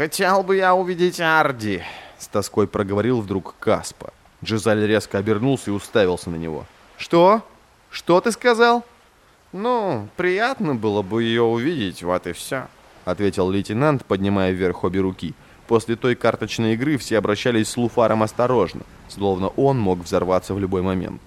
«Хотел бы я увидеть Арди», — с тоской проговорил вдруг Каспа. Джизаль резко обернулся и уставился на него. «Что? Что ты сказал?» «Ну, приятно было бы ее увидеть, вот и все», — ответил лейтенант, поднимая вверх обе руки. После той карточной игры все обращались с Луфаром осторожно, словно он мог взорваться в любой момент.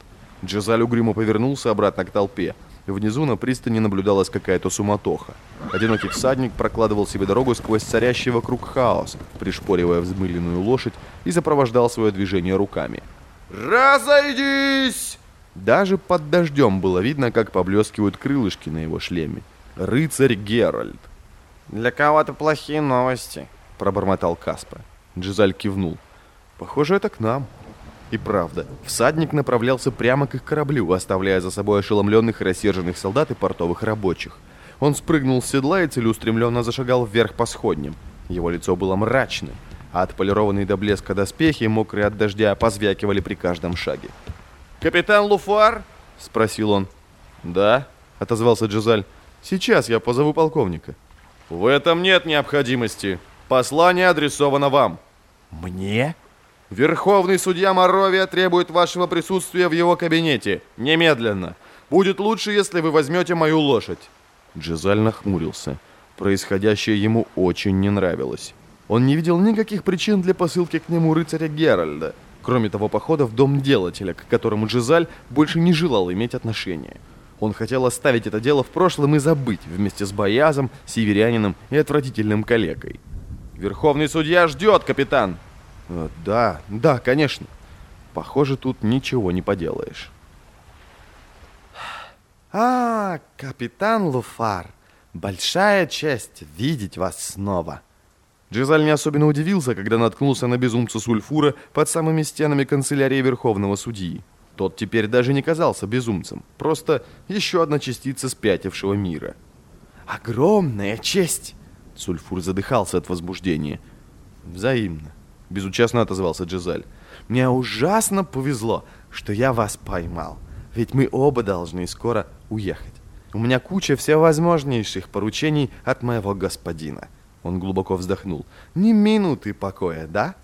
Джизаль угрюмо повернулся обратно к толпе. Внизу на пристани наблюдалась какая-то суматоха. Одинокий всадник прокладывал себе дорогу сквозь царящий вокруг хаос, пришпоривая взмыленную лошадь и сопровождал свое движение руками. «Разойдись!» Даже под дождем было видно, как поблескивают крылышки на его шлеме. Рыцарь Геральт. «Для кого-то плохие новости», — пробормотал Каспа. Джизаль кивнул. «Похоже, это к нам». И правда, всадник направлялся прямо к их кораблю, оставляя за собой ошеломленных и рассерженных солдат и портовых рабочих. Он спрыгнул с седла и целеустремленно зашагал вверх по сходням. Его лицо было мрачным, а отполированные до блеска доспехи, мокрые от дождя, позвякивали при каждом шаге. «Капитан Луфар?» — спросил он. «Да», — отозвался Джизаль. «Сейчас я позову полковника». «В этом нет необходимости. Послание адресовано вам». «Мне?» Верховный судья Моровия требует вашего присутствия в его кабинете. Немедленно. Будет лучше, если вы возьмете мою лошадь. Джизаль нахмурился. Происходящее ему очень не нравилось. Он не видел никаких причин для посылки к нему рыцаря Геральда, кроме того похода в дом делателя, к которому Джизаль больше не желал иметь отношения. Он хотел оставить это дело в прошлом и забыть вместе с Боязом, северянином и отвратительным калекой. «Верховный судья ждет, капитан!» Э, да, да, конечно. Похоже, тут ничего не поделаешь. А, капитан Луфар, большая честь видеть вас снова. Джизаль не особенно удивился, когда наткнулся на безумца Сульфура под самыми стенами канцелярии Верховного Судьи. Тот теперь даже не казался безумцем, просто еще одна частица спятившего мира. «Огромная честь!» Сульфур задыхался от возбуждения. «Взаимно», безучастно отозвался Джизаль. «Мне ужасно повезло, что я вас поймал, ведь мы оба должны скоро уехать. У меня куча всевозможнейших поручений от моего господина». Он глубоко вздохнул. «Ни минуты покоя, да?»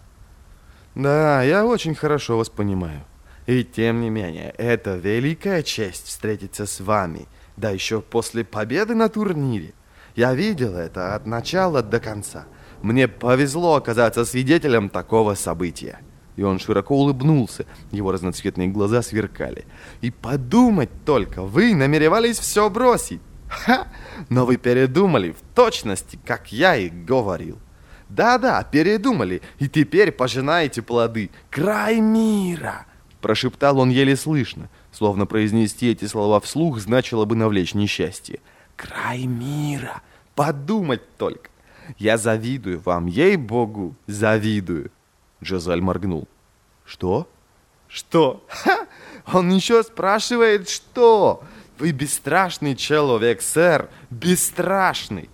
«Да, я очень хорошо вас понимаю». «И тем не менее, это великая честь встретиться с вами, да еще после победы на турнире. Я видел это от начала до конца». Мне повезло оказаться свидетелем такого события. И он широко улыбнулся, его разноцветные глаза сверкали. И подумать только, вы намеревались все бросить. Ха! Но вы передумали в точности, как я и говорил. Да-да, передумали, и теперь пожинаете плоды. Край мира! Прошептал он еле слышно, словно произнести эти слова вслух значило бы навлечь несчастье. Край мира! Подумать только! Я завидую вам, ей-богу, завидую. Джазаль моргнул. Что? Что? Ха! Он еще спрашивает, что? Вы бесстрашный человек, сэр, бесстрашный.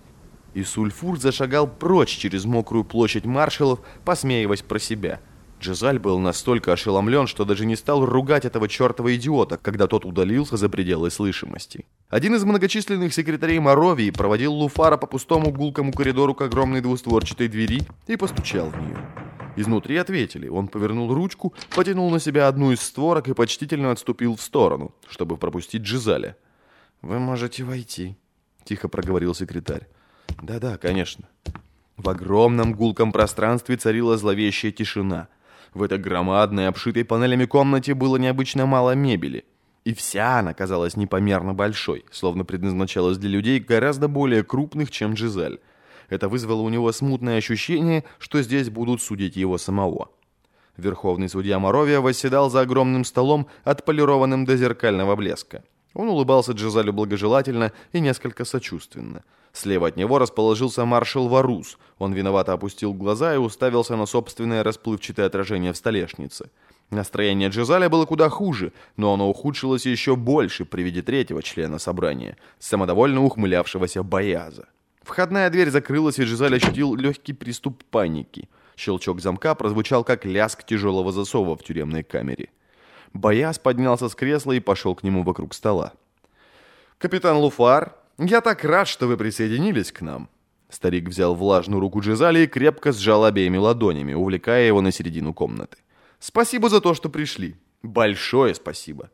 И Сульфур зашагал прочь через мокрую площадь маршалов, посмеиваясь про себя. Джезаль был настолько ошеломлен, что даже не стал ругать этого чертова идиота, когда тот удалился за пределы слышимости. Один из многочисленных секретарей Моровии проводил Луфара по пустому гулкому коридору к огромной двустворчатой двери и постучал в нее. Изнутри ответили. Он повернул ручку, потянул на себя одну из створок и почтительно отступил в сторону, чтобы пропустить Джизаля. «Вы можете войти», — тихо проговорил секретарь. «Да-да, конечно». В огромном гулком пространстве царила зловещая тишина — в этой громадной, обшитой панелями комнате было необычно мало мебели. И вся она казалась непомерно большой, словно предназначалась для людей гораздо более крупных, чем Джизель. Это вызвало у него смутное ощущение, что здесь будут судить его самого. Верховный судья Моровия восседал за огромным столом, отполированным до зеркального блеска. Он улыбался Джизалю благожелательно и несколько сочувственно – Слева от него расположился маршал Варус. Он виновато опустил глаза и уставился на собственное расплывчатое отражение в столешнице. Настроение Джизаля было куда хуже, но оно ухудшилось еще больше при виде третьего члена собрания, самодовольно ухмылявшегося Бояза. Входная дверь закрылась, и Джизаль ощутил легкий приступ паники. Щелчок замка прозвучал, как лязг тяжелого засова в тюремной камере. Бояз поднялся с кресла и пошел к нему вокруг стола. «Капитан Луфар», «Я так рад, что вы присоединились к нам. Старик взял влажную руку Джизали и крепко сжал обеими ладонями, увлекая его на середину комнаты. «Спасибо за то, что пришли. Большое спасибо.